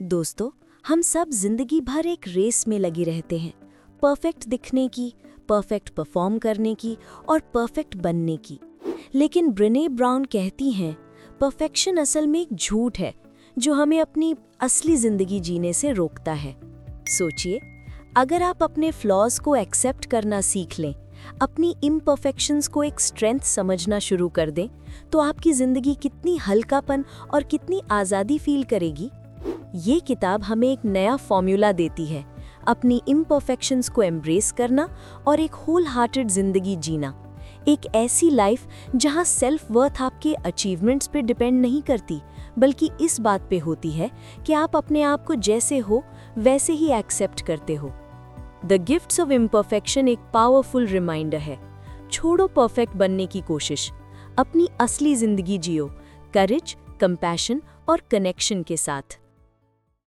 दोस्तों, हम सब ज़िंदगी भर एक रेस में लगे रहते हैं। परफेक्ट दिखने की परफेक्ट परफॉर्म करने की और परफेक्ट बनने की। लेकिन ब्रिने ब्राउन कहती हैं परफेक्शन असल में एक झूठ है, जो हमें अपनी असली ज़िंदगी जीने से रोकता है। सोचिए, अगर आप अपने फ्लॉज को एक्सेप्ट करना सीख लें, अपनी इम्परफेक्शंस को एक स्ट्रेंथ समझना शुरू कर दें तो आपकी ज़िंदगी कितनी हल्कापन और कितनी आज़ादी फील करेगी। ये किताब हमें एक नया फॉर्मूला देती है। अपनी इम्परफेक्शंस को एम्ब्रेस करना और एक होल हार्टेड ज़िंदगी जीना। एक ऐसी लाइफ जहाँ सेल्फ वर्थ आपके अचीवमेंट्स पे डिपेंड नहीं करती, बल्कि इस बात पे होती है कि आप अपने आप को जैसे हो, वैसे ही एक्सेप्ट करते हो। द गिफ्ट्स ऑफ़ इम्परफेक्शन एक पावरफुल रिमाइंडर है। छोड़ो परफेक्ट बनने की कोशिश। अपनी असली ज़िंदगी जियो। करेज कंपैशन और कनेक्शन के साथ।